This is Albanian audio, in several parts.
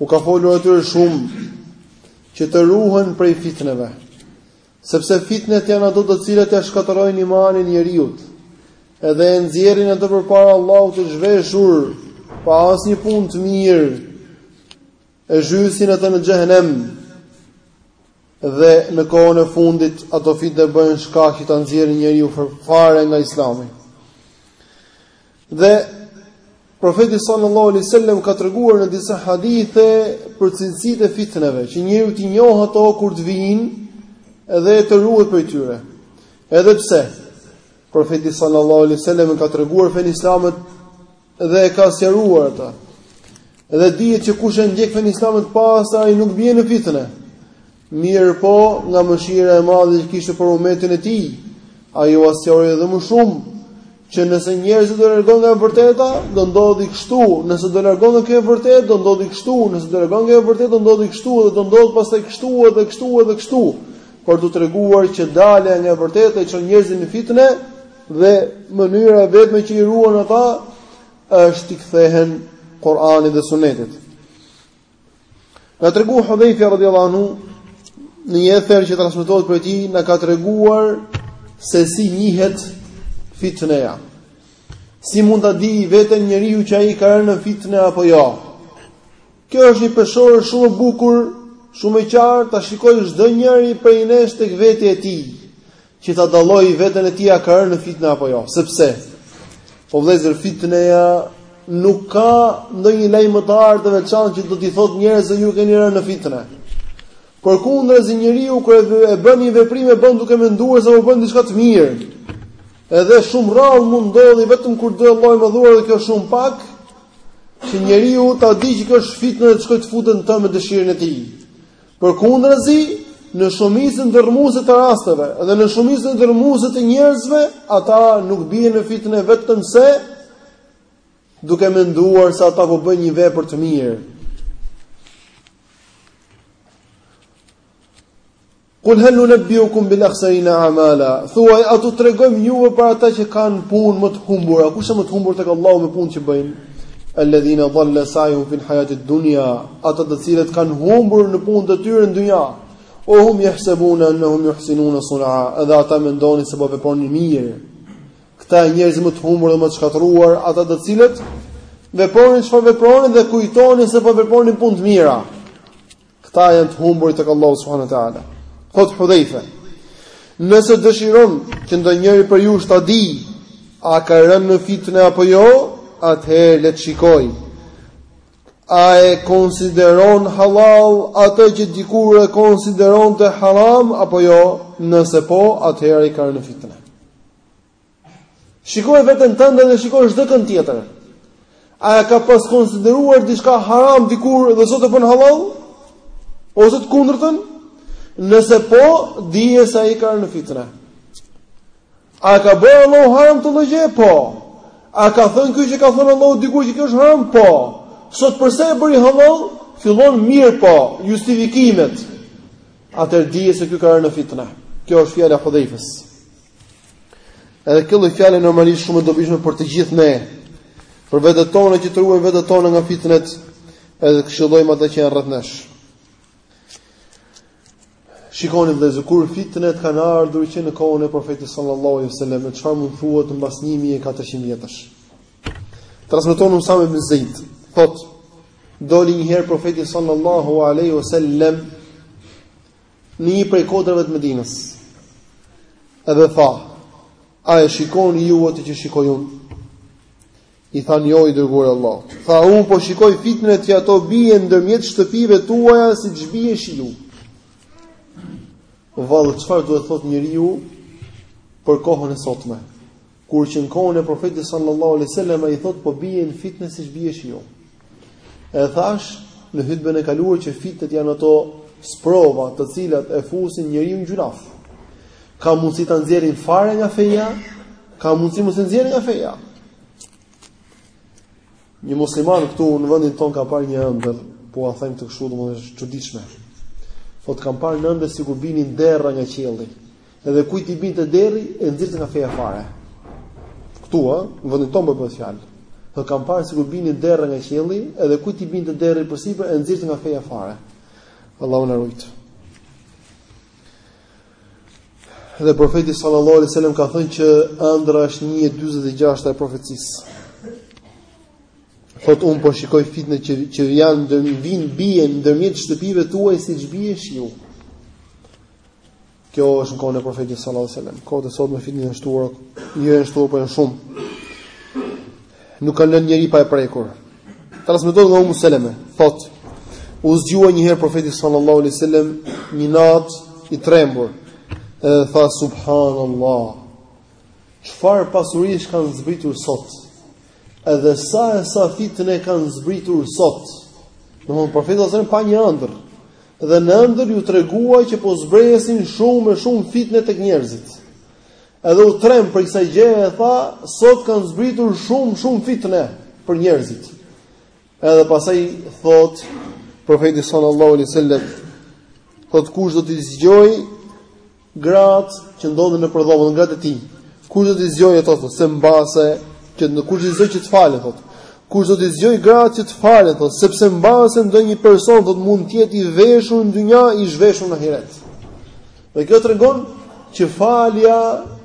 U ka folur atyre shumë që të ruhen prej fitneve, sepse fitnet janë ato të cilat ja shkatërrojnë imanin e njeriu. Edhe e nxjerrin atë përpara Allahut të zhveshur pa asnjë punë të mirë e zhysin atë në xhehenem. Dhe në kohën e fundit ato fitne bëhen shkak që ta nxjerrin njeriun fare nga Islami. Dhe Profeti sallallahu alaihi wasallam ka treguar në disa hadithe për cilësitë e fitneve, që njeriu t'i njohë ato kur të vijnë dhe të ruhet prej tyre. Edhe pse Profeti sallallahu alaihi wasallam e ka treguar fenë islame dhe e ka sqaruar atë. Dhe dihet që kush e ndjek fenë islame të pastër, ai nuk bie në fitne. Mirëpo, nga mëshira e madhe që kishte për umetin e tij, ai ua sqaroi edhe më shumë që nëse njerëzit do largohen nga e vërteta, do ndodhi kështu, nëse do largohen nga kjo e vërtetë, do ndodhi kështu, nëse do largohen nga kjo e vërtetë, do ndodhi kështu dhe do ndodh pastaj kështu edhe kështu edhe kështu. Për t'u treguar që dalja nga e vërteta i çon njerëzit në fitne, Dhe mënyra e vetme që i ruan ata është t'i kthehen Kur'anit dhe Sunetit. Na tregon Hudhejfe radhiyallahu anhu në një ether që transmetohet prej tij na ka treguar se si njihet fitneja. Si mund ta di veten njeriu që ai ka rënë në fitne apo jo? Kjo është një peshore shumë e bukur, shumë e qartë, ta shikojë çdo njëri prej nesh tek vetja e tij. që ta dallojë veten e tij a ka rënë në fitne apo jo. Sepse po vëllezër fitneja nuk ka ndonjë lajmëtar të veçantë që do t'i thotë njerëzve ju keni rënë në fitne. Përkundrazi njeriu kur e bën një veprim e bën duke menduar se po bën diçka të mirë. Edhe shumë rrallë mund ndodhi vetëm kur do Allahu i madhëruar dhe kjo shumë pak që njeriu ta di që kjo është fitne dhe të shkojë të futet në të me dëshirën e tij. Përkundrazi, në shumicën dërmuese të rasteve dhe në shumicën dërmuese të njerëzve, ata nuk bien në fitne vetëm se duke menduar se ata po bëjnë një vepër të mirë. Kul hal nunabbiukum bil akhsarina amala. Thuaj, a t'u tregojmë juve për ata që kanë punë më të humbura? Kush janë më të humbur tek Allahu me punën që bëjnë? Alladhina dhalla sa'yuhum fil hayati dunya, ata të cilët kanë humbur në punët e tyre në dynja. Wa hum yahsabun annahum yuhsinuna sun'a, edhe ata mendonin se po vepronin mirë. Këta janë njerëzit më të humbur dhe më të shkatërruar, ata të cilët vepronin çfarë vepronin dhe kujtonin se po vepronin punë të mira. Këta janë të humburit tek Allahu subhanahu wa taala. Thotë Hudhejfe, nëse dëshiron që ndonjëri prej jush ta dijë, a ka rënë në fitne apo jo, atëherë le të shikojë. A e konsideron hallall atë që dikur e konsideronte haram apo jo? Nëse po, atëherë ai ka rënë në fitne. Shiko veten tënde dhe shiko çdo kënd tjetër. A e ka pas konsideruar diçka haram dikur dhe sot e bën hallall? Ose të kundërtën? Nëse po, dije se ai ka rënë në fitne. A ka bërë Allahu haram të lëgjë? Po. A ka thënë ky që ka thënë Allahu dikur që kjo është haram? Po. Sot përse e bëri hallall? Fillon, mirëpo, justifikimet. Atëherë dije se ky ka rënë në fitne. Kjo është fjala e Hudhejfes. Edhe kjo lloj fjale normalisht shumë e dobishme për të gjithë ne. Për vetet tona që të ruajmë vetet tona nga fitnet, edhe këshillojmë ata që janë rreth nesh. Shikoni vëllezër, kur fitnet kanë ardhur që në kohën e profetit sallallahu alaihi wasallam, çfarë mund thuhet mbas 1400 vjetësh. Transmeton Usame ibn Zeid, thotë, doli një herë profeti sallallahu alaihi wasallam në një prej kodrave të Medinës. Edhe tha, a e shikoni ju atë që shikoj unë? I thanë jo, o i dërguar i Allahut. Tha, unë po shikoj fitnet që ato bien ndërmjet shtëpive tuaja siç bie shiu. Vallë, çfarë duhet thotë njeriu për kohën e sotme? Kur që në kohën e Profetit sallallahu alaihi wasallam ai thotë po bien fitnet siç bie shiu. E thashë në hutben e kaluar që fitnet janë ato sprova të cilat e fusin njeriun në gjynah. Ka mundësi ta nxjerrin fare nga feja, ka mundësi mos e nxjerrin nga feja. Një musliman këtu në vendin tonë ka parë një ëndërr, po e them të kështu domosdoshmë është çuditshme. Thotë kam parë në ëndërr sikur binin derra nga qielli. Edhe kujt i binte derri e nxirrte nga feja fare. Ktu ë, në vendin tonë po bëhet fjalë. Thotë kam parë sikur binin derra nga qielli, edhe kujt i binte derri përsipër e nxirrte nga feja fare. Allahu na ruajt. Dhe profeti sallallahu alaihi wasallam ka thënë që ëndrra është 1 e 46 e profecisë. Thotë unë po shikoj fitnet që që janë ndër, vijnë, bien ndërmjet shtëpive tuaja siç bie shiu. Kjo është në kohën e profetit sallallahu alajhi wasallam. Kohët e sotme fitnet janë shtuar, jo janë shtuar, por janë shumë. Nuk kanë lënë njeri pa e prekur. Transmetohet nga Ummu Seleme, thotë: U zgjua një herë profeti sallallahu alajhi wasallam një natë i trembur. Edhe tha subhanallah. Çfarë pasurish kanë zbritur sot? Edhe sa e sa fitne kanë zbritur sot? Domthon profeti sallallahu alajhi wasallam pa një ëndërr. Dhe në ëndërr iu tregua që po zbrehesin shumë e shumë fitne tek njerëzit. Edhe u tremb prej kësaj gjëje e tha, sot kanë zbritur shumë shumë fitne për njerëzit. Edhe pastaj thot profeti sallallahu alaihi wasallam, thot kush do t'i zgjojë Gratë që ndodhen nëpër dhomë, domethënë gratë e tij. Kush do t'i zgjojë ato thotë, se mbase që në kush do t'i zgjojë që të falen thotë. Kush do t'i zgjojë gratë që të falen thotë, sepse mbase ndonjë person thotë mund të jetë i veshur në dynja, i zhveshur në ahiret. Dhe kjo tregon që falja,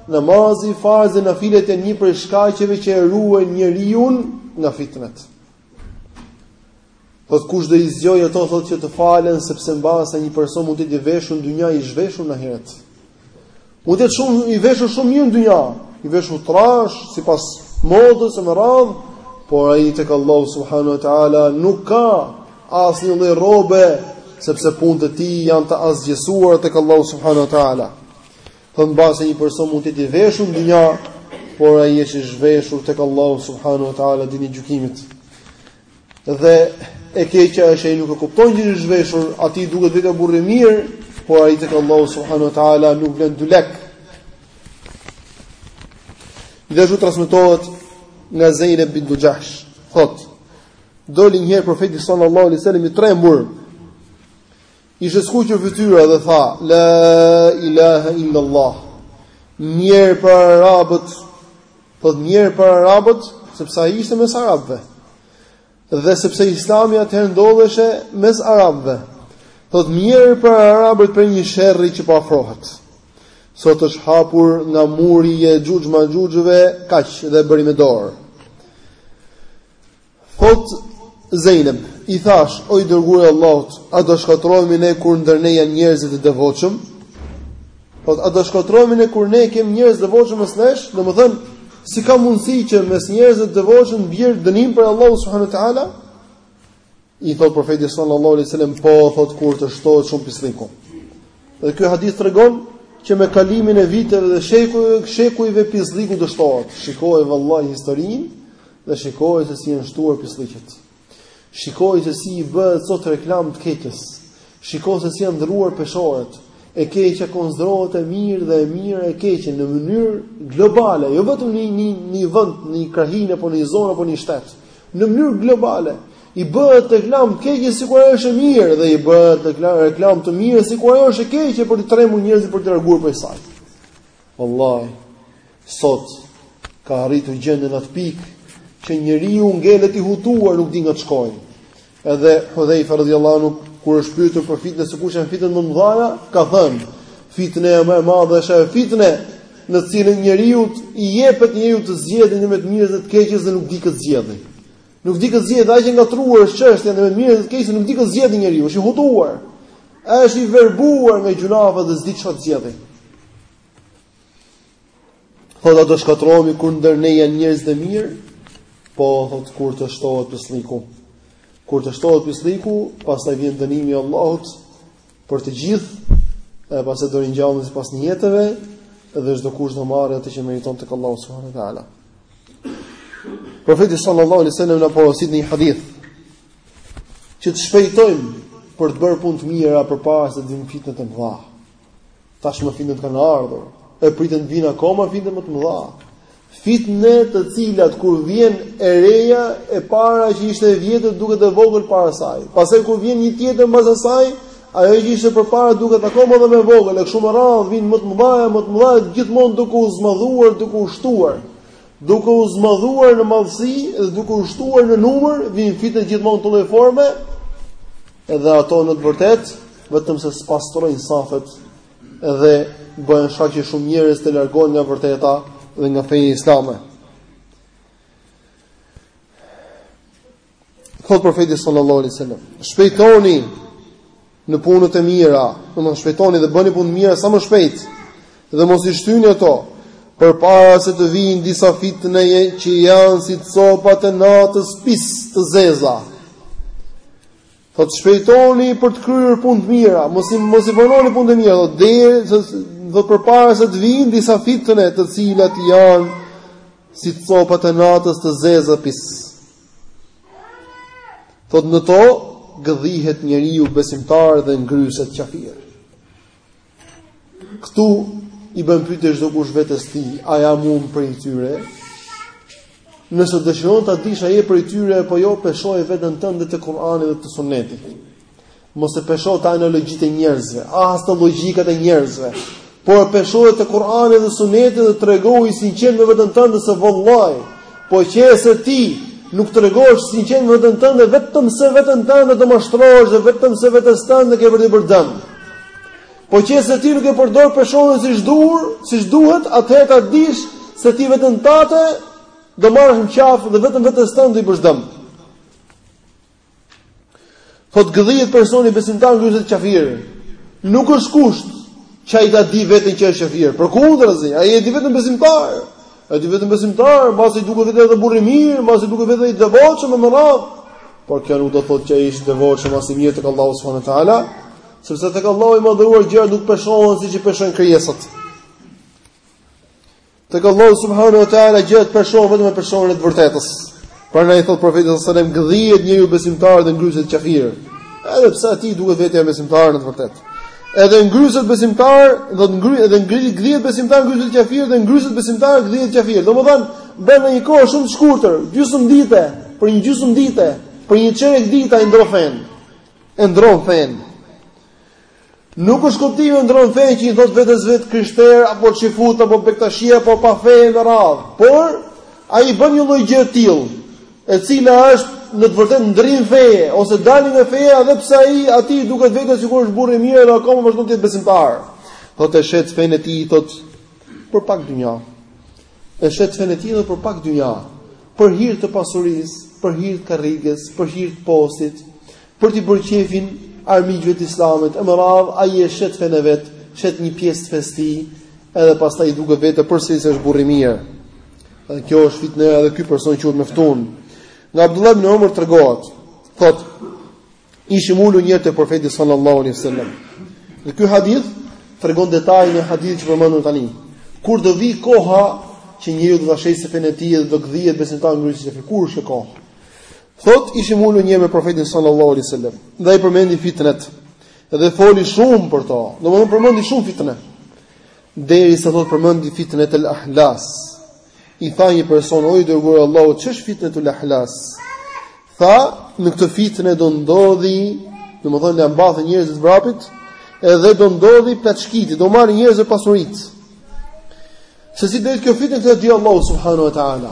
namazi, farzi, nafilet janë një prej shkaqeve që e ruajnë njeriun nga fitnet. Thotë kush do i zgjojë ato thotë që të falen sepse mbase një person mund të jetë i veshur në dynja i zhveshur në ahiret. Mund të jetë shumë i veshur shumë mirë në dynja, i veshur trash sipas modës e me radhë, por ai tek Allahu subhanahu wa taala nuk ka asnjë lloj rrobe sepse punët e tij janë të asgjësuara tek Allahu subhanahu wa taala. Thot mbase një person mund të jetë i veshur në dynja, por ai është i zhveshur tek Allahu subhanahu wa taala ditën e gjykimit. Dhe e keqja është ai nuk e kupton që është i zhveshur, atij duket vetja burrë mirë, por ai tek Allahu subhanahu wa taala nuk vlen dy lek. Gjithashtu transmetohet nga Zejneb bintu Xhahsh, thot: Doli një herë profeti sallallahu alaihi wasallam i trembur. Ishte skuqur fytyra dhe tha, La ilaha illallah. Mjerë për arabët, thot mjerë për arabët, sepse ai ishte mes arabëve. Dhe sepse Islami atëherë ndodheshe mes arabëve. Thot mjerë për arabët prej një sherri që po afrohet. Sot është hapur nga muri i Xhuxh Maxhuxhëve kaq dhe bëri me dorë. Thot Zejneb, i thash, o i dërguar i Allahut, a do shkatërrohemi ne kur ndër ne janë njerëz të devotshëm? Thot, a do shkatërrohemi ne kur ne kemi njerëz të devotshëm mes nesh? Domethënë, si ka mundësi që mes njerëzve të devotshëm bjerë dënim prej Allahut subhanahu wa taala? I thot profeti sallallahu alaihi wasallam, po thot kur të shtohet shumë pislliku. Dhe ky hadith tregon që me kalimin e viteve dhe shekujve, shekujve pislliku do shtohet. Shikoi vallahi historinë dhe shikoi se si janë shtuar pislliqet. Shikoi se si i bëhet sot reklam të keqës. Shikoi se si janë ndrruar peshoret. E keqja konsiderohet e mirë dhe e mira e keqe në mënyrë globale, jo vetëm në një një vend, në një krahinë apo në një zonë apo në një shtet. Në mënyrë globale, I bëhet reklam të keqes sikur ajo është e mirë dhe i bëhet reklam të mirës sikur ajo është e keqe për të trembur njerëzit për të larguar prej saj. Wallahi, sot ka arritur gjendja në atë pikë që njeriu ngelet i hutuar nuk di nga të shkojë. Edhe Hudhaifa radhiyallahu anhu kur është pyetur për fitnet se kush janë fitnet më të mëdha, ka thënë: "Fitneja më e madhe është ajo fitne në të cilën njeriut i jepet njeriu të zgjedhë në mes të mirës dhe të keqes dhe nuk di kë të zgjedhë." Nuk di kë të zgjedhë, aq e ngatërruar është çështja ndërmjet të mirës e të keqes, nuk di kë të zgjedhë njeriu, është i hutuar. Është i verbuar nga gjynahet dhe s'di çfarë të zgjedhë. Thotë a do shkatërrohemi kur ndër ne janë njerëz të mirë, po thot kur të shtohet pislliku. Kur të shtohet pislliku, pastaj vjen dënimi i Allahut, Për të gjithë, e pastaj do ringjallen sipas nijeteve, edhe çdokush do marrë atë që meriton tek Allahu subhanehu ue teala. Profeti sallallahu alaihi wasallam na porosit në një hadith që të shpejtojmë për të bërë punë të mira përpara se të vinë fitnet e mëdha. Tashmë fitnet kanë ardhur, e priten të vinë akoma fitne më të mëdha. Fitne të cilat kur vjen e reja e para që ishte e vjetër duket e vogël para saj. Pastaj kur vjen një tjetër mbas asaj, ajo që ishte përpara duket akoma edhe më e vogël, e kështu me radhë vin më të mëdha, më të mëdha gjithmonë duke u zmadhuar, duke u shtuar. Duke u zmadhuar në madhësi dhe duke u shtuar në numër, vin fitne gjithmonë çdo lloj forme. Edhe ato në të vërtetë, vetëm se spastrojnë safet dhe bëhen shkak që shumë njerëz të largohen nga e vërteta dhe nga feja islame. Thot profeti sallallahu alaihi wasallam, shpejtoni në punët e mira, domthonë shpejtoni dhe bëni punë të mira sa më shpejt dhe mos i shtyni ato përpara se të vijnë disa fitne që janë si copat e natës pis të zeza. Thotë shpejtoni për të kryer punë të mira, mos i mos i vononi punët e mira, thotë deri se do të përpara se të vijnë disa fitne të cilat janë si copat e natës të zeza pis. Thotë në to gëdhihet njeriu besimtar dhe ngryset qafir. Këtu i bën pyetje çdokush vetes së tij, a jam unë prej tyre? Nëse dëshiron ta dish a je prej tyre apo jo, peshoje veten tënde te Kur'anit dhe të Sunetit. Mos e pesho te analogjitë e njerëzve, as te logjikat e njerëzve, por peshoje te Kur'anit dhe Sunetit dhe tregohu i sinqertë me veten tënde se vallahi, Po qe se ti nuk tregohesh i sinqertë me veten tënde vetëm se veten tënde do mashtrohesh dhe vetëm se vetes tënde ke për t'i bërë dëm. Po qe se ti nuk e përdor peshoren siç duhur, siç duhet, atëherë ta dish se ti veten tënde do marrësh në qafë dhe vetëm vetes tënde do i bësh dëm. Thotë gdhihet personi besimtar ngryset qafir. Nuk është kusht që ai ta dijë veten që është qafir. Përkundrazi, ai e di veten besimtar. Ai e di veten besimtar, mbase i duket vetja edhe burrë i mirë, mbase i duket vetja i devotshëm, e me radhë. Por kjo nuk do të thotë që ai është i devotshëm as i mirë tek Allahu subhanahu wa taala, sepse tek Allahu i madhëruar gjërat nuk peshohen siç i peshojnë krijesat. Tek Allahu subhanahu wa taala gjërat peshohen vetëm me peshoren e të vërtetës. Prandaj thotë profeti sallallahu alajhi wasallam gdhihet njeriu besimtar dhe ngryset qafir. Edhe pse atij i duket vetja besimtar në të vërtetë. Edhe ngryset besimtar do të ngryhet edhe ngryset gdhihet besimtar ngryset qafir dhe ngryset besimtar gdhihet qafir. Domethënë brenda një kohë shumë të shkurtër, gjysmë dite, për një gjysmë dite, për një çerek dite ai ndërron fenë. E ndërron fenë. Nuk është kuptimi e ndërron fenë që i thotë vetes vet i krishterë apo çifut apo bektashi apo pa fe e me radhë, por ai bën një lloj gjëje të tillë, e cila është në të vërtetë ndërrim feje ose dalje nga feja edhe pse ai atij i duket vetja sikur është burrë i mirë dhe akoma vazhdon të jetë besimtar. Thotë e shet fenë e tij thotë për pak dynja. E shet fenë e tij për pak dynja. Për hir të pasurisë, për hir të karriges, për hir të postit, për t'i bërë qejfin armiqve të islamit, e me radhë, ai e shet fenë e vet, shet një pjesë të fesë së tij, edhe pastaj i duket vetja përsëri se është burrë i mirë. Edhe kjo është fitne, edhe ky person që është meftun. Nga Abdullah ibn Omeri tregohet, thotë, ishim ulur një herë te profeti sallallahu alejhi ue sallam. Dhe ky hadith tregon detajin e hadithit që u përmend tani. Kur do vijë koha, që njeriu do ta shesë fenë e tij dhe do gdhihet besimtar ngryset se kur është kjo kohë. Thotë ishim ulur një herë me profetin sallallahu alaihi wasallam dhe ai përmendi fitnet dhe foli shumë për to. Domethënë përmendi shumë fitne. Derisa thotë përmendi fitnetul ahlas. I tha një person o i dërguar i Allahut ç'është fitnetul ahlas? Tha në këtë fitne do ndodhë, domethënë do ia mbathin njerëzit vrapit, edhe do ndodhë plaçkitja, do marrin njerëzve pasuritë. Se si do jetë kjo fitne këtë e di Allahu subhanahu wa taala.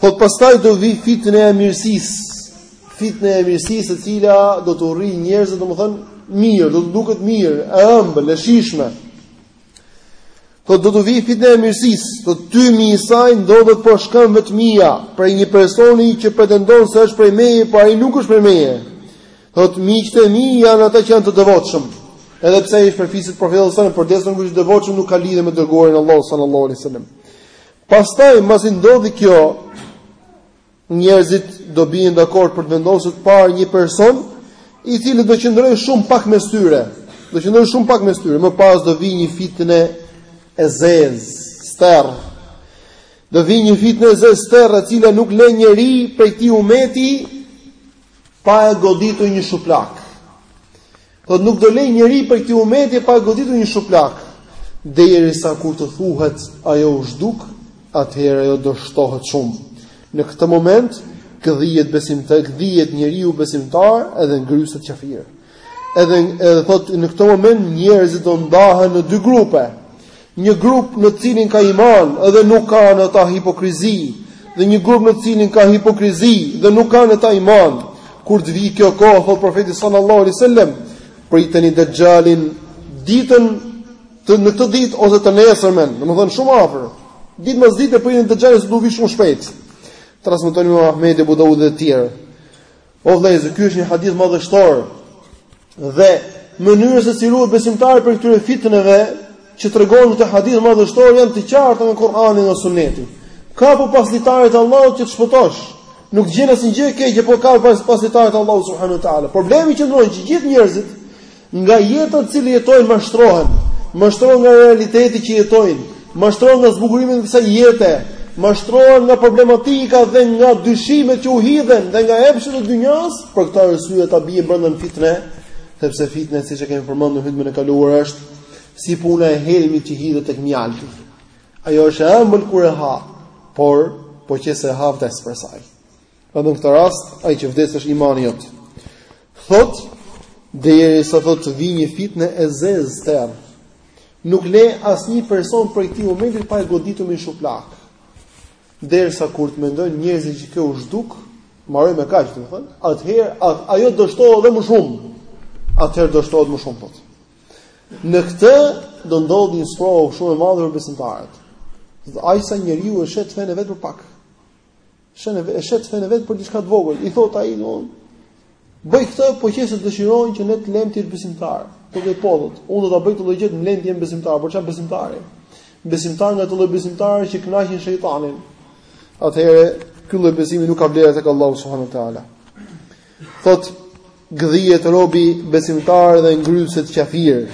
Thotë pastaj do vi fitnë e mirësisë. Fitnë e mirësisë e cila do t'u rrijë njerëzit, domethënë, mirë, do t'u duket mirë, e ëmbël, e shijshme. Thotë do të vi fitnë e mirësisë, thotë tymi i saj ndodhet poshtë këmbëve të mia, prej një personi që pretendon se është prej meje, por ai nuk është prej meje. Thotë miqtë e mi janë ata që janë të devotshëm. Edhe pse ai është prej fisit profetit sallallahu alajhi wasallam, përderisa nuk është devotshëm nuk ka lidhje me dërguarin e Allahut sallallahu alajhi wasallam. Pastaj mbasi ndodhi kjo, njerëzit do bien dakord për të vendosur të parë një person i cili do qëndrojë shumë pak mes tyre. Do qëndrojë shumë pak mes tyre, më pas do vijë një fitnë e zezë, sterr. Do vijë një fitnë e zezë sterr e cila nuk lë njeri prej këtij umeti pa e goditur një shuplak. Thotë nuk do lej njeri prej këtij ummeti pa e goditur një shuplak, derisa kur të thuhet ajo u zhduk, atëherë ajo do shtohet shumë. Në këtë moment gdhihet besimtar, gdhihet njeriu besimtar edhe ngryset qafir. Edhe edhe thotë në këtë moment njerëzit do ndahen në dy grupe. Një grup në të cilin ka iman dhe nuk ka në ta hipokrizi, dhe një grup në të cilin ka hipokrizi dhe nuk ka në ta iman. Kur të vijë kjo kohë, thotë profeti sallallahu alaihi wasallam, priteni dexhalin ditën, në këtë ditë ose të nesërmen, domethënë shumë afër. Ditë pas dite priteni dexhalin se do vi shumë shpejt. Transmeton Ahmedi, Abu Dawud dhe të tjerë. O vëllezër, ky është një hadith madhështor. Dhe mënyra se si ruhet besimtari prej këtyre fitneve që tregon ky hadith madhështor janë të qarta nga Kur'ani, nga Sunneti. Kapu pas litarit të Allahut që të shpëtosh. Nuk të gjen asnjë gjë e keqe, po u kape pas litarit të Allahut subhanuhu teala. Problemi qëndron që gjithë njerëzit Nga jeta të cilën jetojnë mashtrohen, mashtrohen nga realiteti që jetojnë, mashtrohen nga zbukurimet e kësaj jete, mashtrohen nga problematika dhe nga dyshimet që u hidhen dhe nga epshet e dynjas, për këtë arsye ata bien brenda në fitne, sepse fitne siç e kemi përmendur në hutbën e kaluar është si puna e helmit që hidhet tek mjalti. Ajo është e ëmbël kur e ha, por po qe se e ha vdes prej saj. Pra në këtë rast, ai që vdes është imani jot. Thot, derisa thot të vi një fitnë e zezë sterr. Nuk le asnjë person prej këtij ummeti pa e goditur me shuplak. Derisa kur të mendojnë njerëzit që kjo u zhduk, mbaroi me kaq, domethënë, atëherë at, ajo do shtohet edhe më shumë. Atëherë do shtohet më shumë thot. Në këtë do ndodhë një sprovë shumë e madhe për besimtarët. Aq sa njeriu e shet fenë e vet për pak. Shën e shet fen e vet për diçka të vogël. I thot ai, do bëj këtë po qe se dëshiron që ne të lëmë ti besimtar. Po dhe podhët, unë do ta bëj të lloj gjë të lëmë ti besimtar, por çfarë besimtari? Besimtar nga ata lloj besimtarë që kënaqin shejtanin. Atëherë ky lloj besimi nuk ka vlerë tek Allahu subhanahu wa taala. Thot gdhiet robi besimtar dhe ngryset qafir.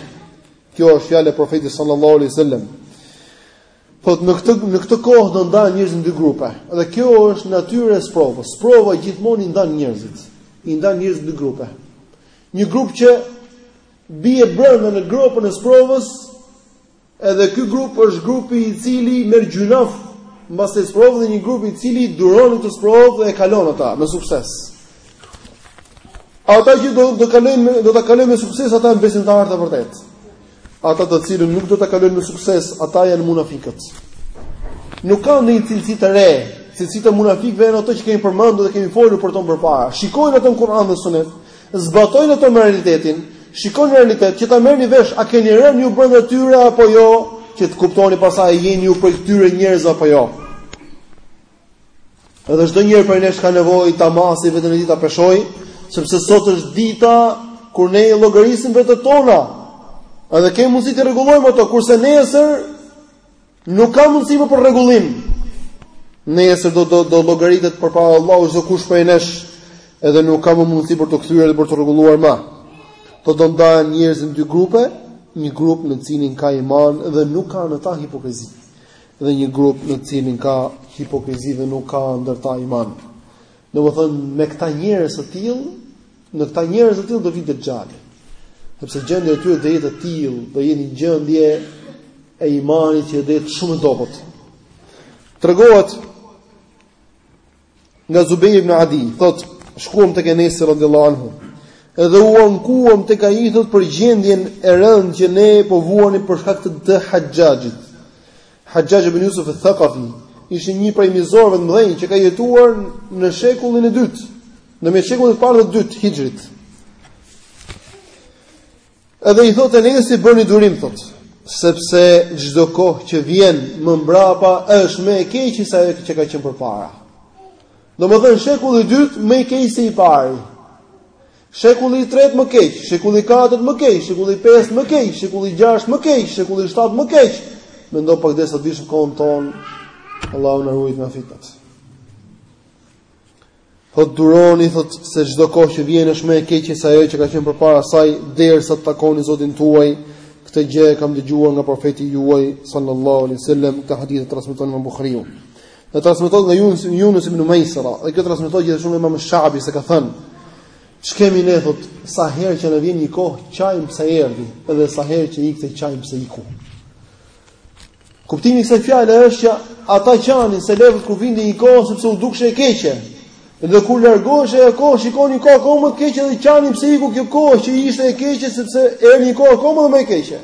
Kjo është fjalë e profetit sallallahu alaihi wasallam. Po në këtë në këtë kohë do ndahen njerëzit në dy grupe. Dhe kjo është natyra e sprovës. Sprova gjithmonë i ndan njerëzit. I ndan njerëzit në dy grupe. Një grup që bie brenda në gropën e sprovës, edhe ky grup është grupi i cili merr gjynaf mbas asaj sprove dhe një grup i cili duron këtë sprovë dhe e kalon atë me sukses. Ata që do të kalojnë do ta kalojnë me sukses ata janë besimtarë të vërtetë. Ata të cilët nuk do ta kalojnë me sukses, ata janë munafikët. Nuk ka ndonjë cilësi të re, cilësitë e munafikëve janë ato që kemi përmendur dhe kemi folur për to më përpara. Shikojini ato në Kur'an dhe Sunet, zbatojini ato me realitetin, shikojeni realitetin që ta merrni vesh a keni rënë ju brenda tyre apo jo, që të kuptoni pastaj jeni ju prej këtyre njerëzve apo jo. Edhe çdo njeri prej nesh ka nevojë ta masi veten e tij ta peshoj, sepse sot është dita kur ne i llogarisim vetet tona. Edhe kemi mundësi t'i rregullojmë ato, kurse nesër nuk ka mundësi më për rregullim. Nesër do do do llogaritet përpara Allahut çdo kush prej nesh, edhe nuk ka më mundësi për t'u kthyer dhe për t'u rregulluar më. Do do ndahen njerëzit në dy grupe, një grup në cilin ka iman dhe nuk ka në ta hipokrizi. dhe një grup në të cilin ka hipokrizi dhe nuk ka ndër ta iman. Domethënë me këta njerëz të tillë, në këta njerëz të tillë do vi Dexhali. Sepse gjendja e tyre do jetë e tillë, do jetë një gjendje e imanit që do jetë shumë e dobët. Tregohet Nga Zubejr ibn Adi, thot, shkuam tek Enesi radhiyallahu anhu. Edhe u ankuam tek ai thot për gjendjen e rëndë që ne po vuanim për shkak të, të Haxhaxhit. Haxhaxh ibn Jusuf eth-Thekafi ishte një prej mizorëve të mëdhenj që ka jetuar në shekullin e dytë, ndërmjet shekullit të parë dhe të dytë hixhrit. Edhe i thotë Enesi bëni durim thot, sepse çdo kohë që vjen më mbrapa është më e keqe se ajo që ka qenë përpara. Domethënë shekulli i dytë më i keq se i pari. Shekulli i tretë më keq, shekulli i katërt më keq, shekulli i pestë më keq, shekulli i gjashtë më keq, shekulli i shtatë më keq. Mendo pak desa dish kohën tonë. Allahu na ruajt nga fitnat. Thot duroni thot se çdo kohë që vjen është më e keqe se ajo që ka qenë përpara saj derisa të takoni Zotin tuaj. Këtë gjë e kam dëgjuar nga profeti juaj sallallahu alaihi wasallam hadith e transmeton Imam Buhariu. Dhe transmeton nga Yunus Yunus ibn Maysara, ai që transmeton gjithashtu nga Imam Shabi se ka thënë Ç'kemi ne thot sa herë që na vjen një kohë qajm pse erdhi, edhe sa herë që ikte qajm pse iku. Kuptimi i kësaj fjale është që ata qanin selefët kur vinte një kohë sepse u dukshe e keqe. Dhe kur largoheshe ajo kohë shikon një kohë akoma më të keqe dhe qanin pse iku kjo kohë që ishte e keqe sepse erdhi një kohë akoma më e keqe.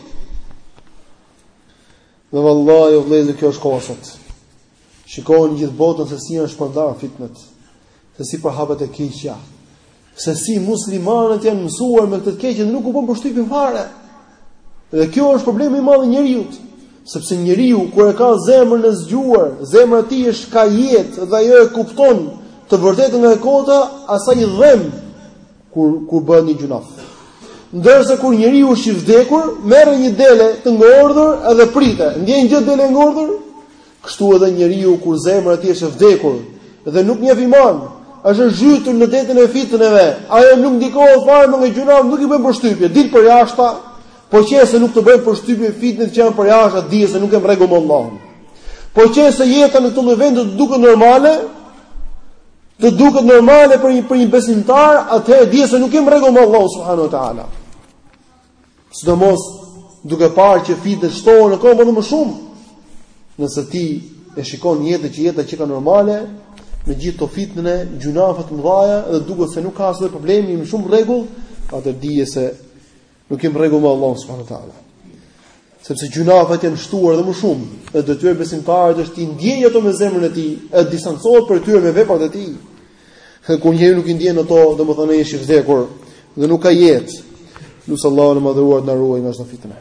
Dhe vallahi vëllezër kjo është koha sot. Shikoni gjithë botën se si janë shpërndar fitnet. Se si përhapet e keqja. Se si muslimanët janë mësuar me këtë të keqen, nuk u bën përshtypje fare. Dhe kjo është problemi i madh i njeriut, sepse njeriu kur e ka zemrën e zgjuar, zemra e tij është ka jetë dhe ajo e kupton të vërtetën nga e kota, asaj i dhemb kur kur bën një gjynaf. Ndërsa kur njeriu është i vdekur, merr një dele të ngordhur edhe prite. Ndjen gjë dele e ngordhur? Kështu edhe njeriu kur zemra e tij është e vdekur dhe nuk njeh iman, është zhytur në detin e fitneve, ajo nuk ndikohet fare më nga gjynat, nuk i bën përshtypje, dil përjashta, po qe se nuk të bëjnë përshtypje fitnet që janë përjashta, dije se nuk je në rregull me Allahun. Po qe se jeta në këto vende të duket normale, të duket normale për një për një besimtar, atëherë dije se nuk je në rregull me Allahun subhanuhu teala. Sidomos duke parë që fitnet shtohen në kohë edhe më shumë. Nëse ti e shikon jetën që jeta qenka normale, me gjithë këto fitne, gjynafe të mëdha dhe duket se nuk ka asnjë problem, jemi shumë rregull, atëherë dije se nuk je në rregull me Allahun subhanehu ua teala. sepse gjynafet janë shtuar edhe më shumë, dhe detyrë e besimtarit është t'i ndjejë ato me zemrën e tij, të distancohet prej tyre me veprat e tij. Dhe kur njeriu nuk i ndjen ato, domethënë ai është i vdekur dhe nuk ka jetë. Lus Allahun e madhëruar të na ruaj nga çdo fitne.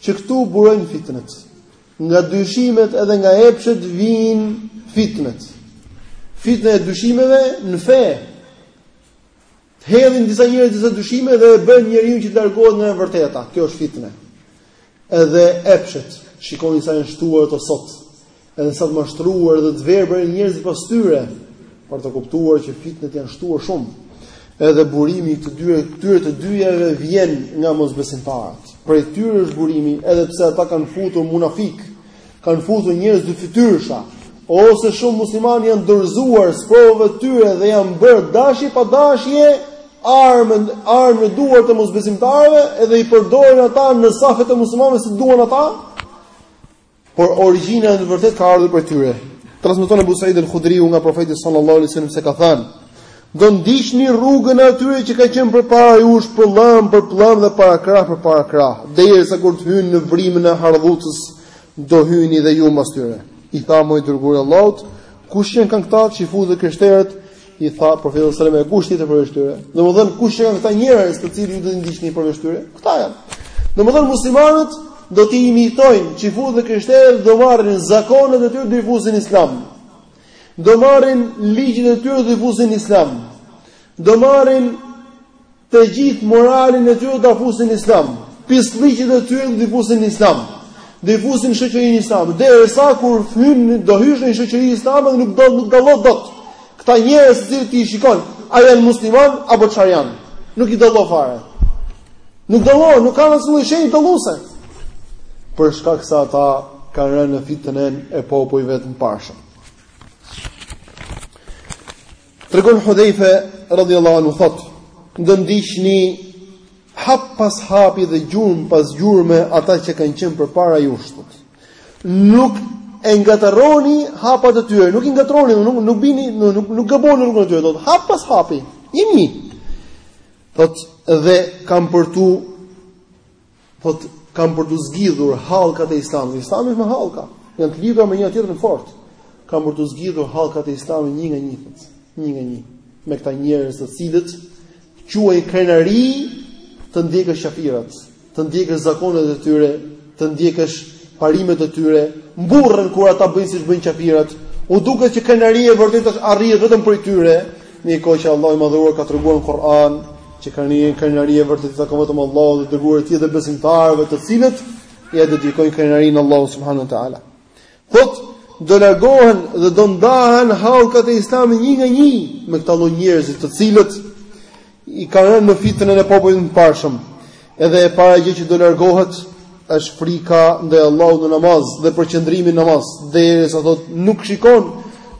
Që këtu burojnë fitnet. Nga dyshimet edhe nga epshet vijnë fitnet. Fitne e dyshimeve në fe. Të hedhin disa njerëz disa dyshime dhe e bëjnë njeriun që të largohet nga e vërteta. Kjo është fitne. Edhe epshet. Shikoni sa janë shtuar ato sot. Edhe sa të mashtruar dhe të verbër njerëzit pas tyre, për ta kuptuar që fitnet janë shtuar shumë. Edhe burimi i këtyre të dyjave vjen nga mosbesimtarët. Prej tyre është burimi, edhe pse ata kanë futur munafik, kanë futur njerëz dyfytyrësha, ose shumë muslimanë u janë dorëzuar sprovave të tyre dhe janë bërë dashje pa dashje armën armë në duar të mosbesimtarëve edhe i përdorin ata në safet e muslimanëve si duan ata Por origjina në të vërtetë ka ardhur prej tyre. Transmeton Abu Sa'id al-Khudriu nga profeti sallallahu alaihi wasallam se ka thënë: Do ndiqni rrugën e atyre që kanë qenë përpara jush pëllëmbë për pëllëmbë dhe parakrah për parakrah, derisa kur të hyjnë në vrimën e hardhucës, do hyjni dhe ju mbas tyre. I thamë: O i dërguari i Allahut, kush qenkan këta, çifutët, krishterët? I tha profeti sallallahu alajhi wasallam, "Kush tjetër përveç tyre?" Domethënë, kush janë këta njerëz të cilët ju do t'i ndiqni përveç tyre? Këta janë. Domethënë muslimanët do t'i imitojnë çifutët dhe krishterët do marrin zakonet e tyre do i fusin n'islam. Do marrin ligjet e tyre do i fusin n'islam. Do marrin Të gjithë moralin e tyre do ta fusin në Islam. Pisllëqet e tyre do t'i fusin në Islam. Do i fusin n'shoqërinë islame. Derisa kur hyn do hysh në shoqëri islame, nuk do nuk dallon dot. Këta njerëz të cilët ti i shikon, a janë musliman apo çfarë janë? Nuk i dallon fare. Nuk dallon, nuk kanë asnjë shenjë dalluese. Për shkak se ata kanë rënë në fitnën e popujve të mëparshëm. Tregon Hudhejfe, radhiyallahu anhu, thotë, Do ndiqni hap pas hapi dhe gjurmë pas gjurme ata që kanë qenë përpara jush. Nuk i ngatërroni hapat e tyre, nuk i ngatërroni, nuk nuk bini, nuk nuk, nuk gaboni rrugën e tyre, thotë, hap pas hapi. Jemi. Thot dhe kanë për t'u Thotë, kanë për t'u zgjidhur hallkat e Islamit. Islami është me hallka, janë të lidhura me njëra-tjetrën fort. Kanë për t'u zgjidhur hallkat e Islamit një nga një, thotë, një nga një. Me këta njerëz të cilët quajnë krenari të ndjekësh qafirat, të ndjekësh zakonet e tyre, të ndjekësh parimet e tyre, mburren kur ata bëjnë siç bëjnë qafirat, u duket që krenaria e vërtetë është arrihet vetëm prej tyre, Në kohë që Allahu i Madhëruar ka treguar në Kur'an që krenari krenari e vërtetë i takon vetëm Allahut dhe dërguarit të tij dhe besimtarëve të cilët ia dedikojnë krenarinë Allahut subhanuhu teala. Thot do largohen dhe do ndahen hallkat e Islamit një nga një me këta lloj njerëzish të cilët kanë rënë në fitnën e popujve të mëparshëm. Edhe e para gjë që do largohet është frika ndaj Allahut në namaz dhe përqendrimi në namaz, derisa thot nuk shikon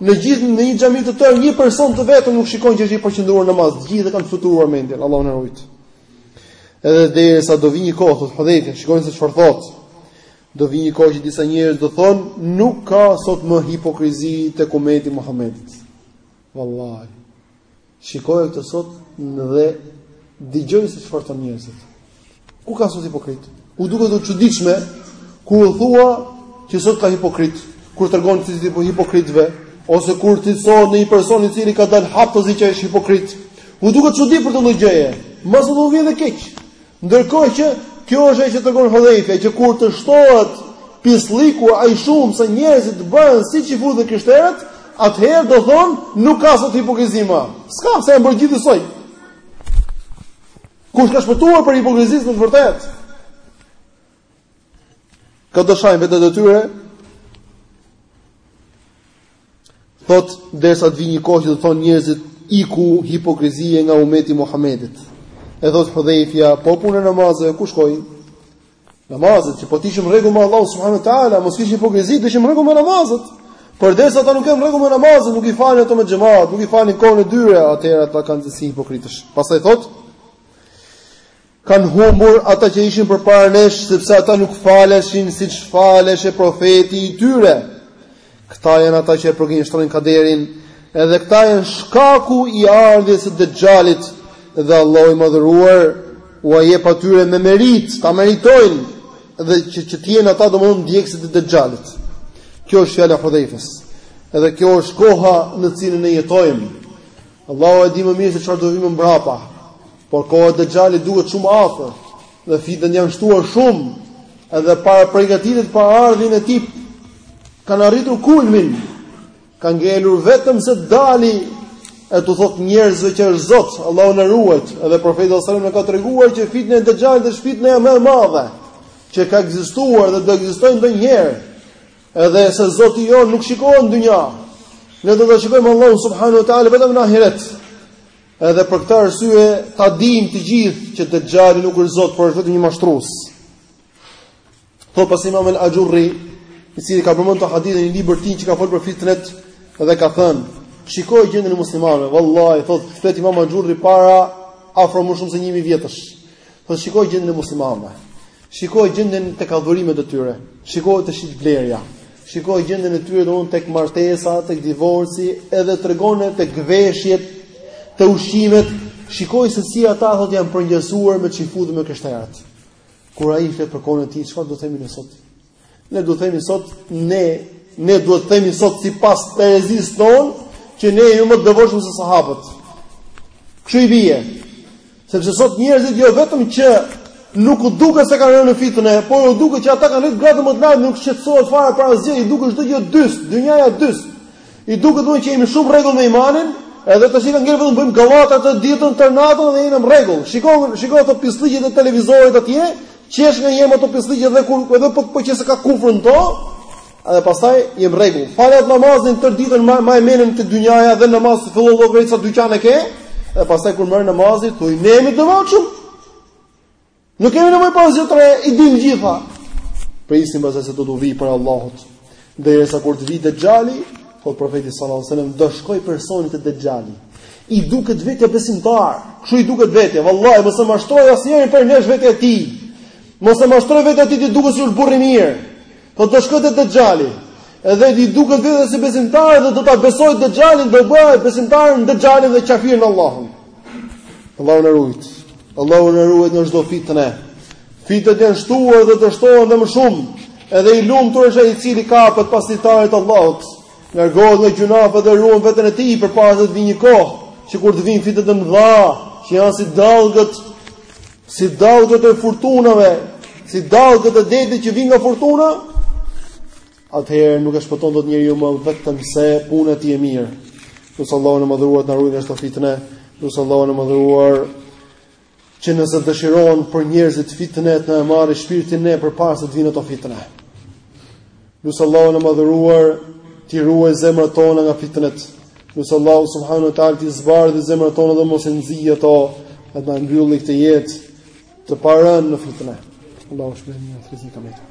në gjithë në një xhami të tërë një person të vetëm nuk shikon që është i përqendruar në namaz, të gjithë kanë fluturuar mendjen, Allahu na rujt. Edhe derisa do vi një kohë thot Hudhaifa, shikoje se çfarë thot. Do vi një kohë që disa njerëz do thonë nuk ka sot më hipokrizi tek umeti Muhamedit. Wallahi. Shikoje këtë sot dhe dëgjoj se çfarë thonë njerëzit. Ku ka sot hipokrit? U duket të çuditshme kur u thua që sot ka hipokrit, kur tregon ti cilësi hipokritëve ose kur ti cilëson një person i cili ka dalë haptozi që është hipokrit. U duket çudi për këtë lloj gjëje. Madje u vjen dhe keq. Ndërkohë që kjo është ajo që tregon Hudhaifa, që kur të shtohet pislliku aq shumë sa njerëzit të bëhen si çifutët dhe krishterët, atëherë do thon nuk ka sot hipokrizi më. S'ka pse jemi bërë gjithë njësoj. Kush ka shpëtuar prej hipokrizisë në të vërtetë? Këta do shajnë veten e tyre Thotë, derisa të vijë një kohë që do thonë njerëzit, iku hipokrizia nga ummeti i Muhamedit. E thotë Hudhaifja, po puna e namazeve ku shkoi? Namazet, që po të ishim rregull me Allahu subhanahu wa taala, mos kishim hipokrizi, do ishim rregull me namazet. Por derisa ata nuk janë rregull me namazet, nuk i falin ato me xhemat, nuk i falin kohën e tyre, atëherë ata kanë cilësi hipokritësh. Pastaj thotë Kanë humbur ata që ishin përpara nesh, sepse ata nuk faleshin siç faleshte profeti i tyre. Këta janë ata që e përgënjeshtrojnë kaderin, edhe këta janë shkaku i ardhjes së Dexhalit dhe Allahu i madhëruar u jep atyre me merit, ta meritojnë dhe që të jenë ata domethënë ndjekës të Dexhalit. Kjo është fjala e Hudhaifës. Edhe kjo është koha në cilën e jetojmë. Allahu e di më mirë se çfarë do vi më mbrapa. Por koha e Dexhalit duket shumë afër dhe fitnet janë shtuar shumë edhe parapërgatitjet për ardhjen e tij. Kanë arritur kulmin. Ka ngelur vetëm të dali e t'u thot njerëzve që është Zot, Allahu na ruaj. Edhe profeti sallallahu alajhi wasallam ka treguar që fitne e Dexhalit është fitneja më e madhe që ka ekzistuar dhe do ekzistojë ndonjëherë. Edhe se Zoti jonë nuk shikohet në dynja. Ne do ta shikojmë Allahun subhanahu wa taala vetëm në ahiret. Edhe për këtë arsye ta dimë të gjithë që Dexhali nuk është Zot, por është vetëm një mashtrues. Thot pasi Imam al-Axhurri, i cili ka përmendur këtë hadith në një libër të tij që ka folur për fitnet dhe ka thënë, shikoj gjendjen e muslimanëve, vallahi thotë flet Imam Axhurri para afro më shumë se 1000 vjetësh. Thotë shikoj gjendjen e muslimanëve. Shikoj gjendjen tek adhurimet e tyre. Shikoj te shitblerja. Shikoj gjendjen e tyre domethënë tek martesa, tek divorci, edhe tregon edhe tek veshjet, te ushqimet. Shikoj se si ata thotë janë përngjasuar me çifut dhe me krishterët. Kur ai flet për kohën e tij, çfarë do të themi ne sot? Ne duhet themi sot ne ne duhet themi sot sipas terezisë tonë që ne jemi më të devotshëm se sahabët. Kështu i bie. Sepse sot njerëzit jo vetëm që nuk u duket se kanë rënë në fitnë, por u duket që ata kanë arrit gradë më të lartë, nuk shqetësohet fare për asgjë, i duket çdo gjë dysh, dynjaja dysh. I duket domethënë që jemi shumë në rregull me imanin, edhe tashi ka ngel vetëm bëjmë gallata tër ditën tër natën dhe jemi në rregull. Shikojmë, shikojmë ato pislliqet e televizorit atje, Qesh, gajasem ato pislliqe dhe kur edhe po po qe se ka kufër në to, edhe pastaj jemi në rregull. Fal atë namazin, tër ditën ma e menën te dynjaja dhe namaz të fillon llogari sa dyqane ke, edhe pastaj kur mbaron namazin thuj ne jemi të devotshëm. Nuk kemi nevojë për asgjë tjetër, i dim gjitha. Prisni pastaj se do t'u vijë prej Allahut. Derisa kur të vijë Dexhali, thotë profeti sallallahu alajhi wasallam do shkoj personi te Dexhali. I duket vetja besimtar, kështu i duket vetja, vallahi mos e mashtroj asnjërin prej nesh vetja e tij. Mos e mashtroj vetja e tij t'i duket sikur burrë i mirë. Po do shkoj te Dexhali. Edhe i duket vetja si besimtar dhe do ta besoj Dexhalin, do bëhet besimtar në Dexhalin dhe kafir në Allahun. Allahu na rujt. Allahu na rujt nga çdo fitnë. Fitnet janë shtuar dhe do shtohen dhe më shumë. Edhe i lumtur është ai i cili kapet pas litarit të Allahut. Largohet nga gjynafet dhe ruan veten e tij përpara se të vijë një kohë, që kur të vijnë fitnet e mëdha, që janë si dallgët, si dallgët e furtunave, si dallgët e detit që vijnë nga furtuna, atëherë nuk e shpëton dot njeriu më vetëm se puna e tij e mirë. Lus Allahun e madhëruar të na ruaj nga çdo fitnë, lus Allahun e madhëruar që nëse dëshiron për njerëzit fitnë të na marrë shpirtin ne përpara se të vinë ato fitne. Lus Allahun e madhëruar t'i ruaj zemrat tona nga fitnet. Lus Allahun subhanahu wa taala t'i zbardhë zemrat tona dhe mos i nxijë ato, e të na e mbyllë këtë jetë të parënë në fitnë. Allahu shpëton në fitnë kamë.